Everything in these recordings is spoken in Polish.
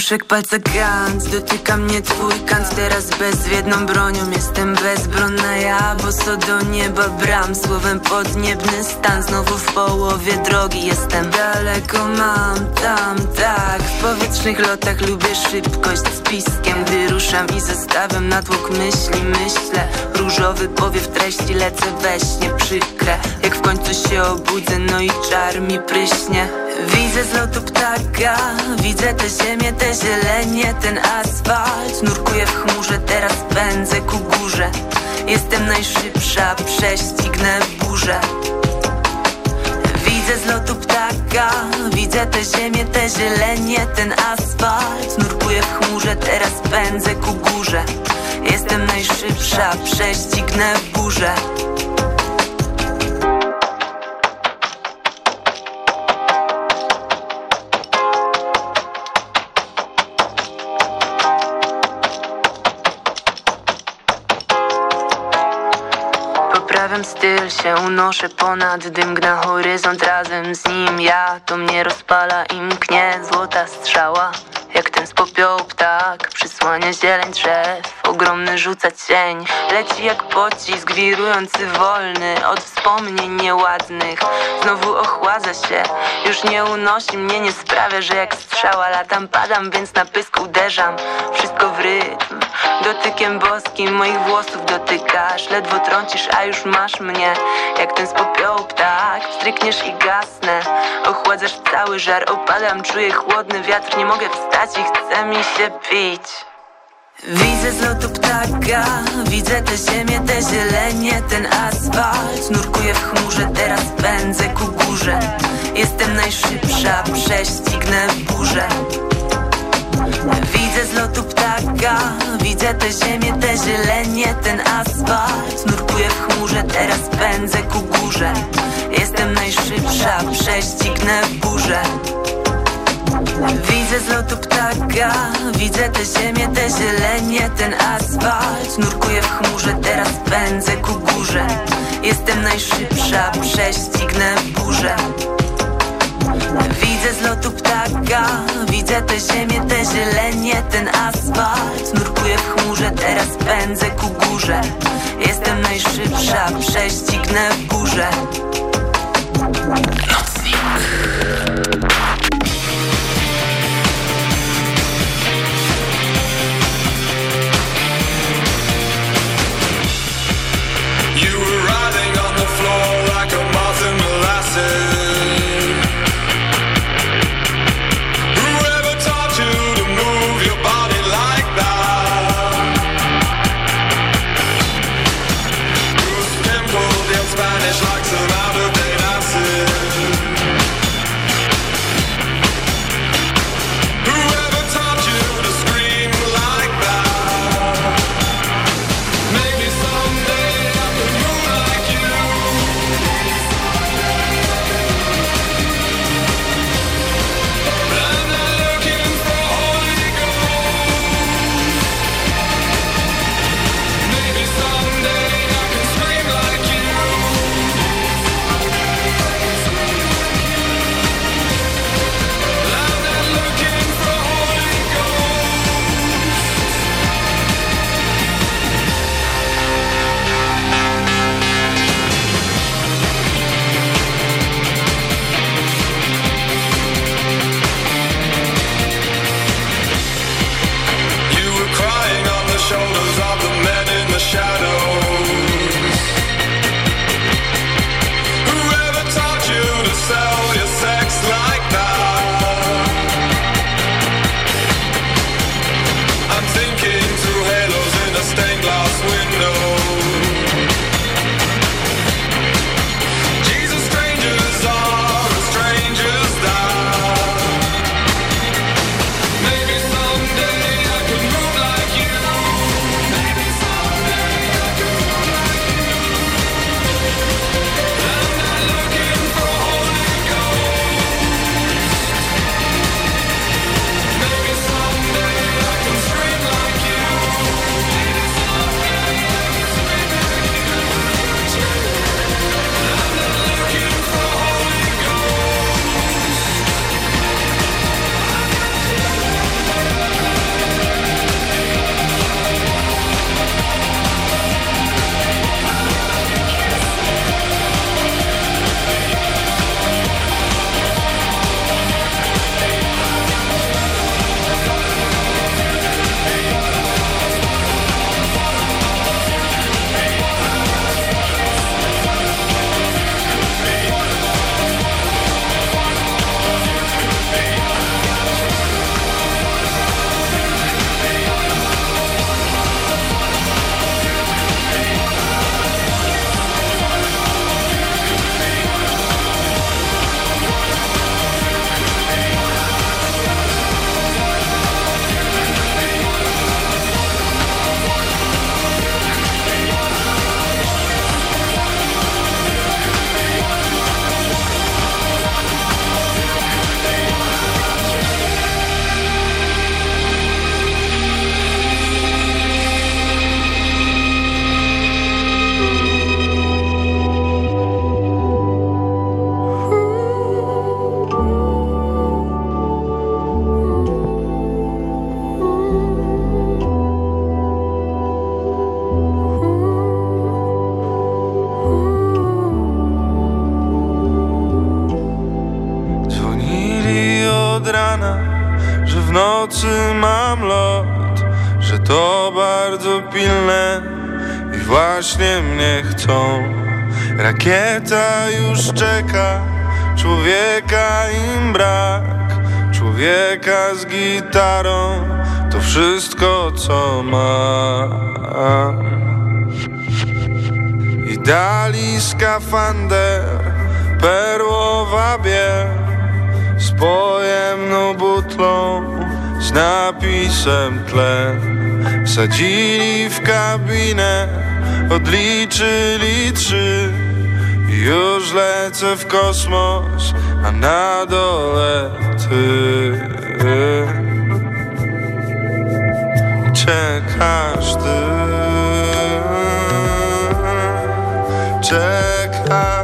Opuszek palca gans, dotyka mnie twój kant. Teraz bezwiedną bronią jestem bezbronna. Ja Bo co do nieba bram, słowem podniebny stan. Znowu w połowie drogi jestem. Daleko mam tam, tak. W powietrznych lotach lubię szybkość z piskiem. Gdy ruszam i zostawiam natłok myśli Myślę, różowy powiew treści Lecę we śnie. Przykre Jak w końcu się obudzę, no i czar mi pryśnie Widzę z lotu ptaka, widzę tę ziemię, te zielenie, ten asfalt. Nurkuję w chmurze, teraz pędzę ku górze. Jestem najszybsza, prześcignę burzę. Widzę z lotu ptaka, widzę tę ziemię, te zielenie, ten asfalt. Nurkuję w chmurze, teraz pędzę ku górze. Jestem najszybsza, prześcignę burzę styl się, unoszę ponad dym na horyzont razem z nim. Ja, to mnie rozpala i mknie złota strzała. Jak ten z popiołu ptak, przysłania zieleń drzew Ogromny rzuca cień, leci jak pocisk wirujący wolny Od wspomnień nieładnych, znowu ochładza się Już nie unosi mnie, nie sprawia, że jak strzała latam Padam, więc na pysk uderzam, wszystko w rytm Dotykiem boskim moich włosów dotykasz. Ledwo trącisz, a już masz mnie Jak ten z popiołu ptak. Strykniesz i gasnę Ochładzasz cały żar, opadam Czuję chłodny wiatr, nie mogę wstać I chce mi się pić Widzę z lotu ptaka, widzę tę ziemię, te zielenie, ten asfalt. Nurkuję w chmurze, teraz pędzę ku górze. Jestem najszybsza, prześcignę burzę. Widzę z lotu ptaka, widzę tę ziemię, te zielenie, ten asfalt. Nurkuję w chmurze, teraz pędzę ku górze. Jestem najszybsza, prześcignę burzę Widzę z lotu ptaka, widzę tę ziemię, te zielenie, ten asfalt. Nurkuję w chmurze, teraz pędzę ku górze. Jestem najszybsza, prześcignę burzę. Widzę z lotu ptaka, widzę tę ziemię, te zielenie, ten asfalt. Nurkuję w chmurze, teraz pędzę ku górze. Jestem najszybsza, prześcignę burzę. w dali skafander Perłowa biel z pojemną butlą, z napisem tlen. Wsadzili w kabinę, odliczyli trzy. Już lecę w kosmos, a na dole ty. Czekasz ty. Czekasz.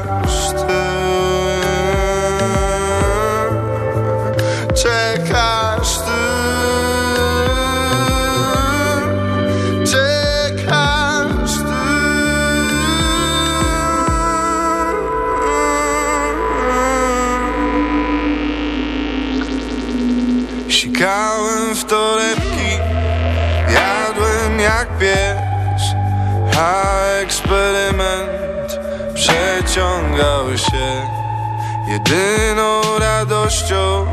Przeciągał się. Jedyną radością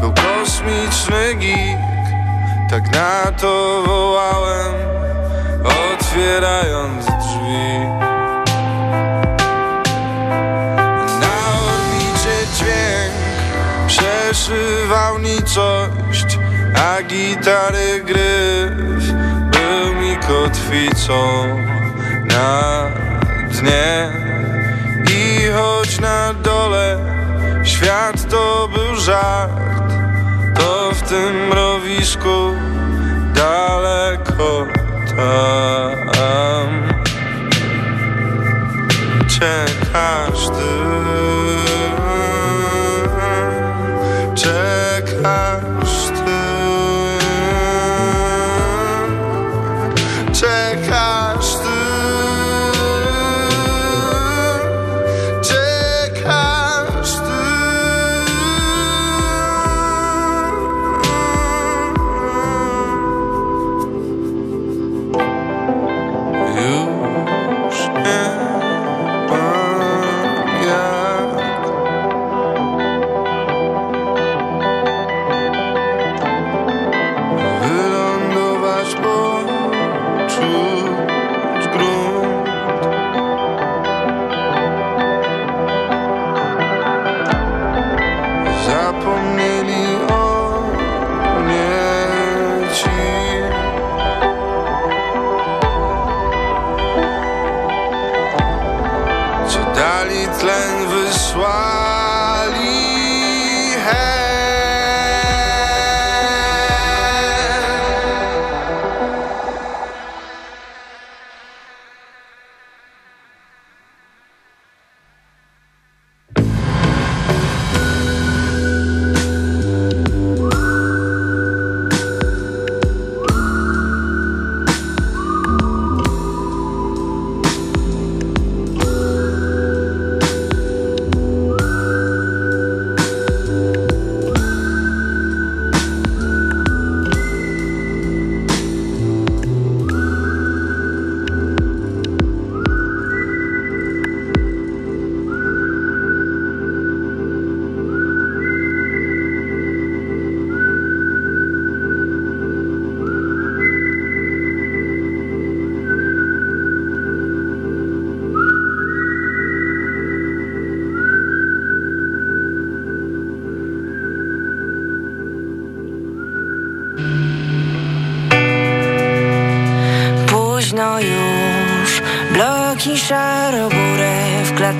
był kosmiczny gig. Tak na to wołałem, otwierając drzwi. Przeszywał nicość A gitary gryf był mi kotwicą na dnie choć na dole świat to był żart. To w tym mrowisku daleko tam. Czekasz ty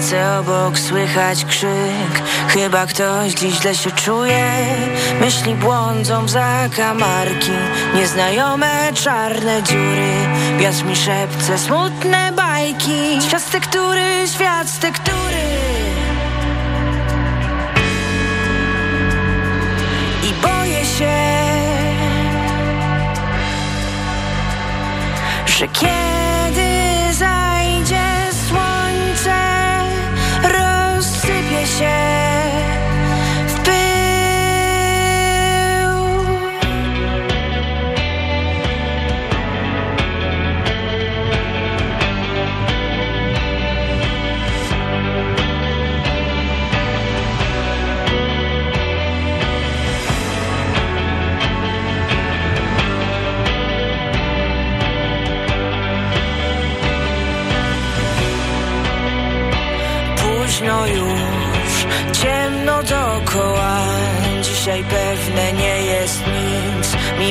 klatce obok słychać krzyk. Chyba ktoś dziś źle się czuje. Myśli błądzą za kamarki Nieznajome czarne dziury. Wiatr mi szepce smutne bajki. Świat z tektury, świat z tektury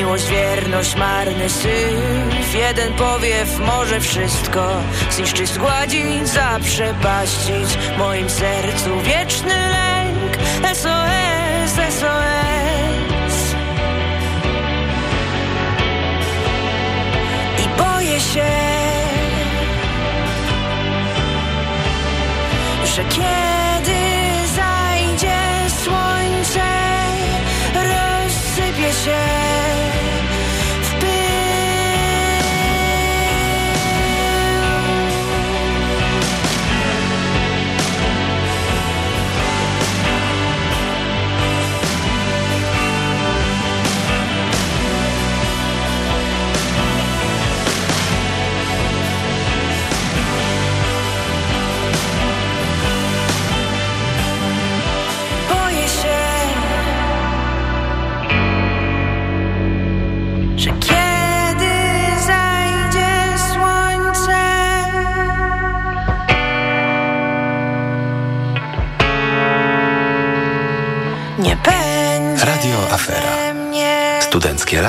Miłość, wierność, marny syf. Jeden powiew może wszystko Zniszczyć, zgładzić, zaprzepaścić W moim sercu wieczny lęk. SOS, SOS I boję się Że kiedy zajdzie słońce Rozsypie się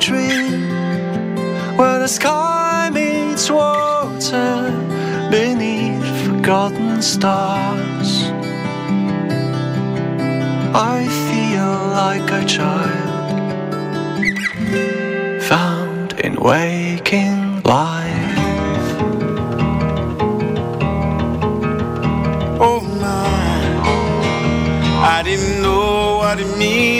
Tree where the sky meets water beneath forgotten stars. I feel like a child found in waking life. Oh my, I didn't know what it means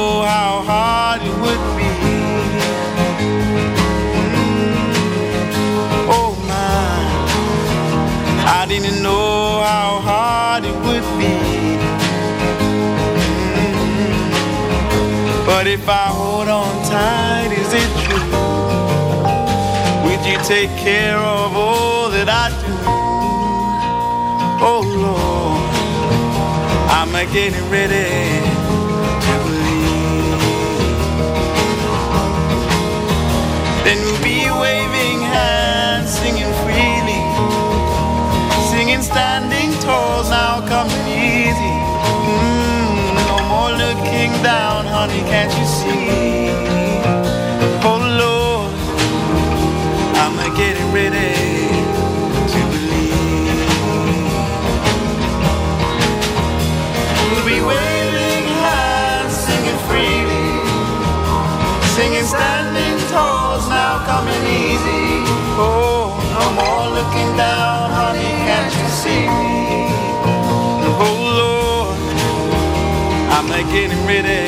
didn't know how hard it would be. Mm. But if I hold on tight, is it true? Would you take care of all that I do? Oh Lord, I'm a getting ready can't you see? Oh Lord, I'm getting ready to believe. We'll be waving hands, singing freely, singing standing tall's now coming easy. Oh, no more looking down, honey, can't you see I'm getting ready.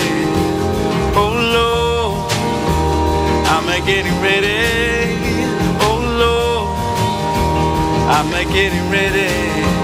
Oh Lord, I'm getting ready. Oh Lord, I'm getting ready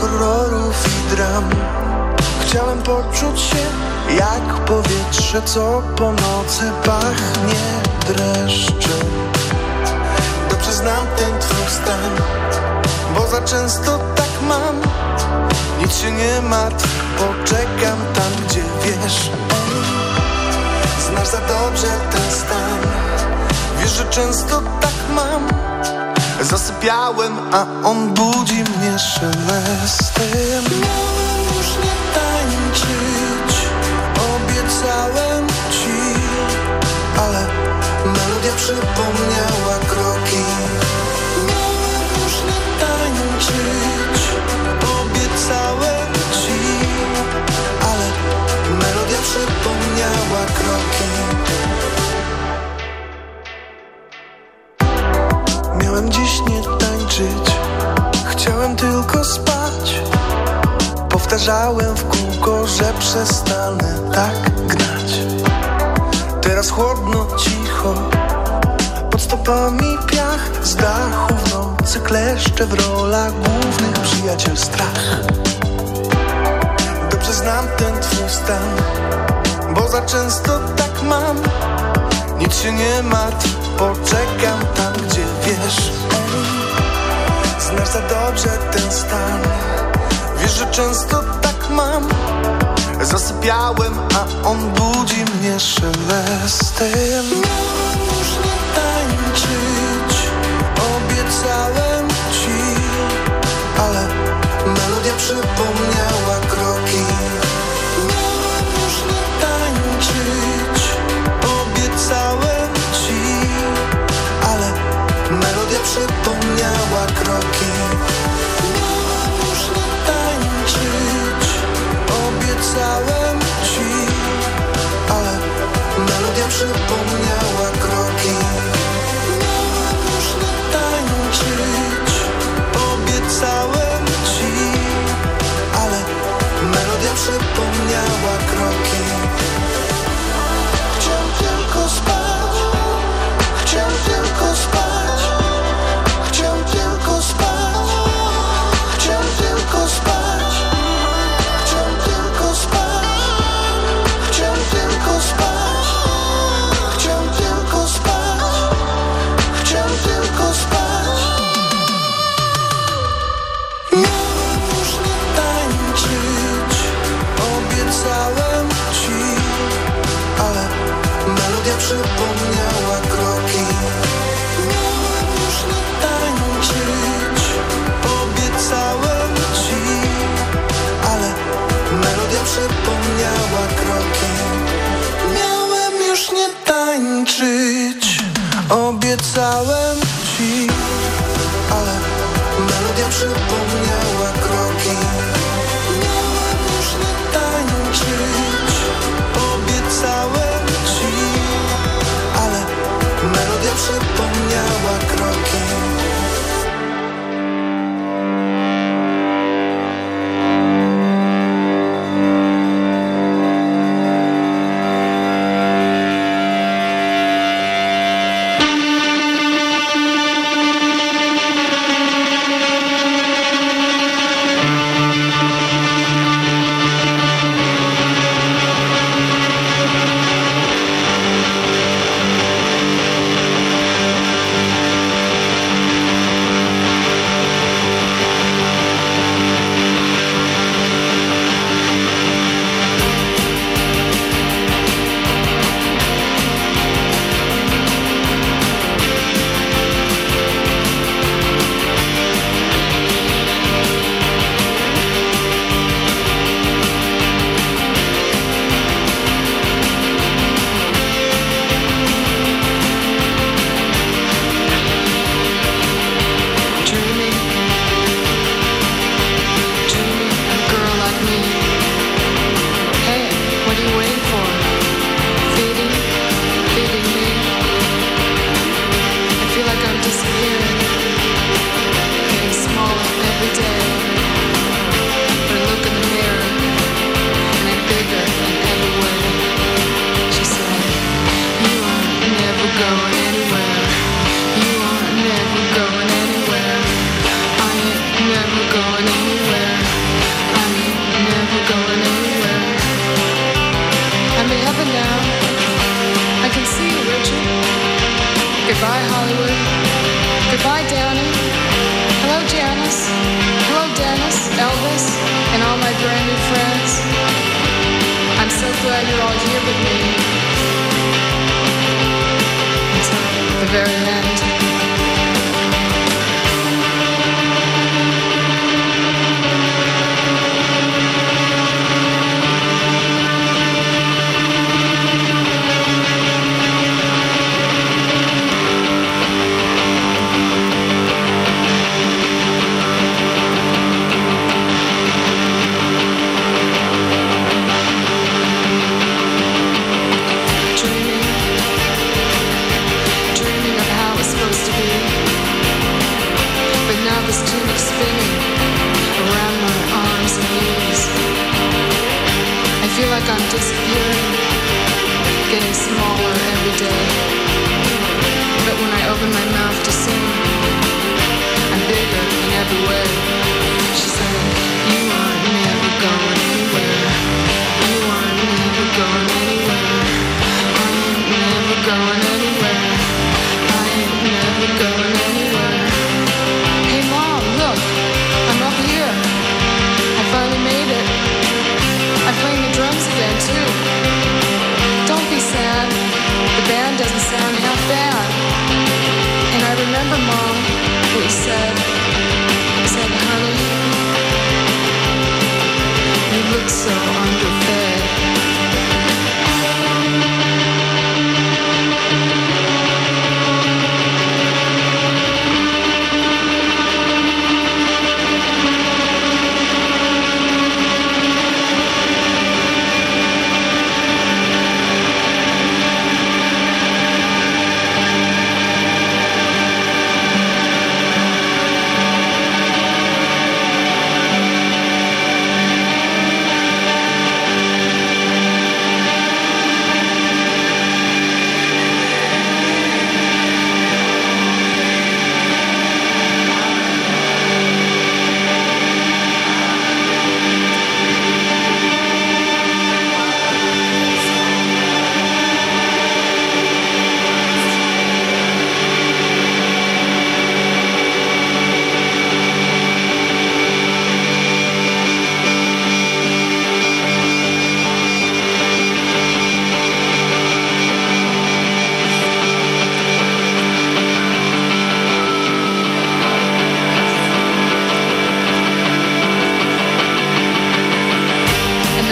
horrorów i dram. Chciałem poczuć się jak powietrze, co po nocy pachnie dreszczem. Dobrze znam ten twój stan, bo za często tak mam. Nic się nie martw, poczekam tam, gdzie wiesz Znasz za dobrze ten stan Wiesz, że często tak mam Zasypiałem, a on budzi mnie szelestem. Miałem już nie tańczyć Obiecałem ci Ale melodia przypomniała Powtarzałem w kółko, że przestanę tak gnać. Teraz chłodno, cicho Pod stopami piach z dachu w nocy kleszcze w rolach głównych przyjaciel strach. Dobrze znam ten twój stan Bo za często tak mam. Nic się nie martw, poczekam tam, gdzie wiesz. Znasz za dobrze ten stan. Wiesz, że często mam. Zasypiałem, a on budzi mnie szelestem. Miałem już nie tańczyć Obiecałem ci Ale melodia przypomniała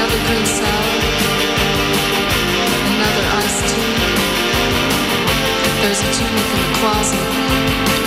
Another green salad. Another iced tea. There's a tunic in the closet.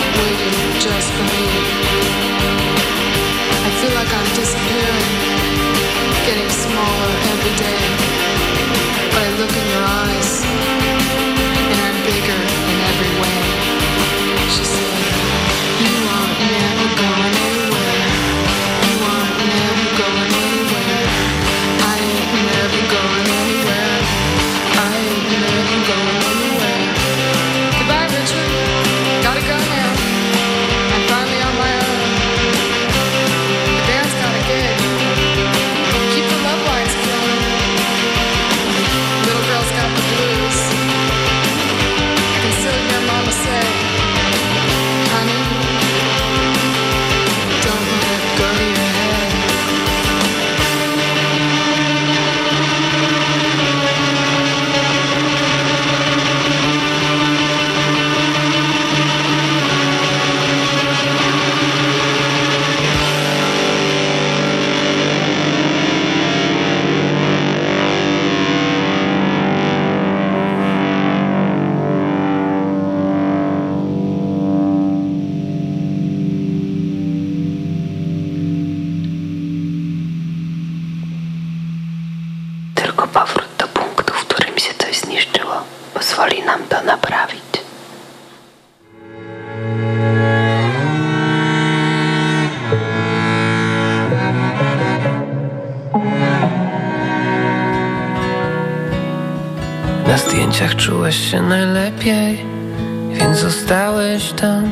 Zostałeś tam.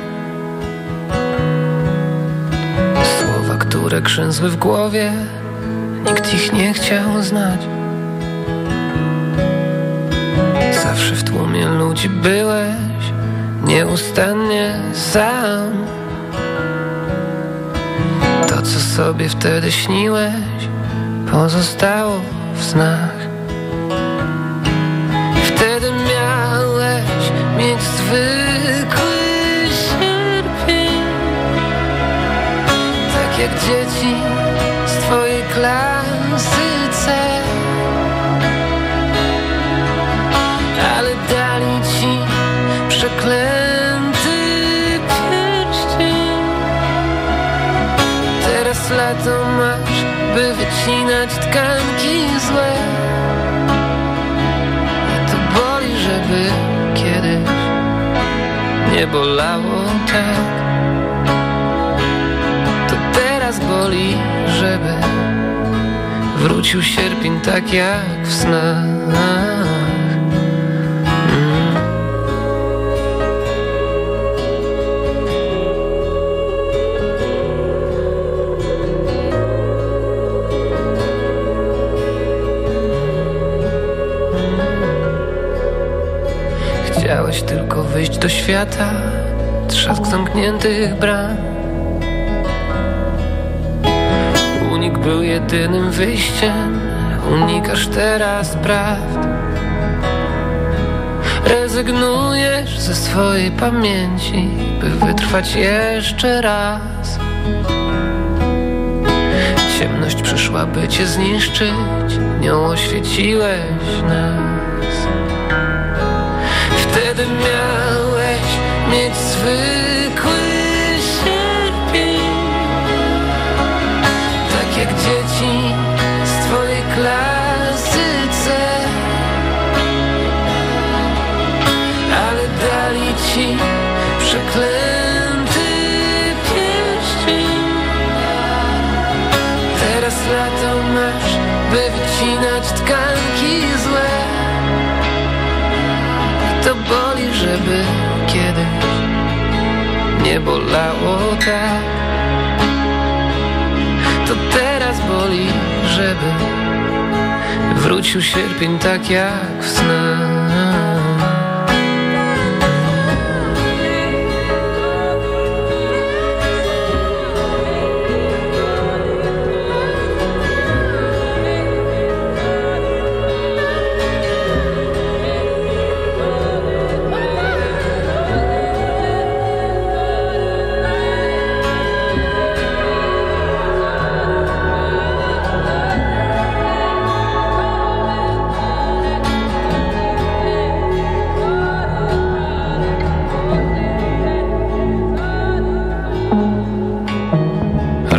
Słowa, które krzęsły w głowie, nikt ich nie chciał znać. Zawsze w tłumie ludzi byłeś, nieustannie sam. To, co sobie wtedy śniłeś, pozostało w snach. Wtedy miałeś mieć zwykły jak dzieci z twojej klasy C Ale dali ci przeklęty pierścień. Teraz lato masz, by wycinać tkanki złe. Żeby kiedyś nie bolało tak teraz boli, żeby wrócił sierpień tak jak w snach. Chciałeś tylko wyjść do świata Trzask zamkniętych bram był jedynym wyjściem. Unikasz teraz prawd. Rezygnujesz ze swojej pamięci By wytrwać jeszcze raz. Ciemność przyszła, by cię zniszczyć. Nią oświeciłeś nas. Wtedy miałeś mieć zwykły bolało tak. To teraz boli, żeby wrócił sierpień tak jak w snach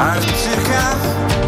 Antica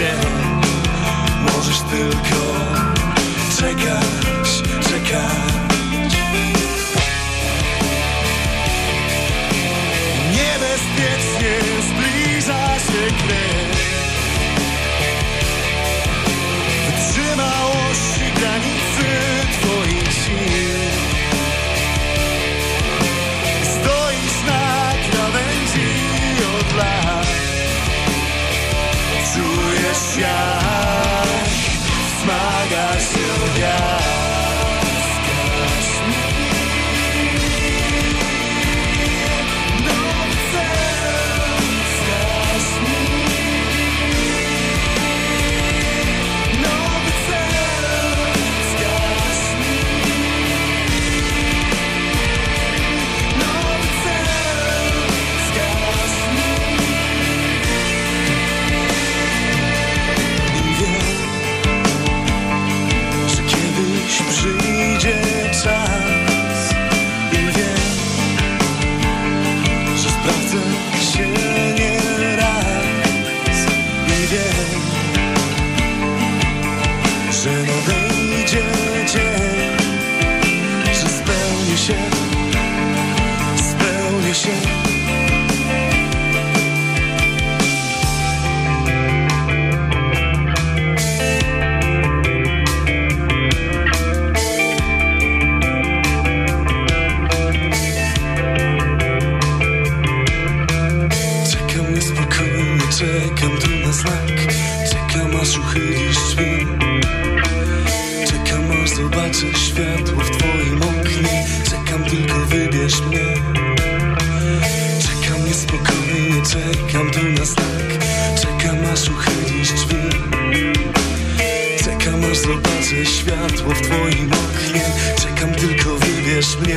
się Możesz tylko czekać, czekać. Niebezpiecznie zbliża się kres światło w twoim oknie. Czekam tylko wybierz mnie. Czekam niespokojnie, nie czekam tu na znak. Czekam aż uchylisz drzwi. Czekam aż zobaczę światło w twoim oknie. Czekam tylko wybierz mnie.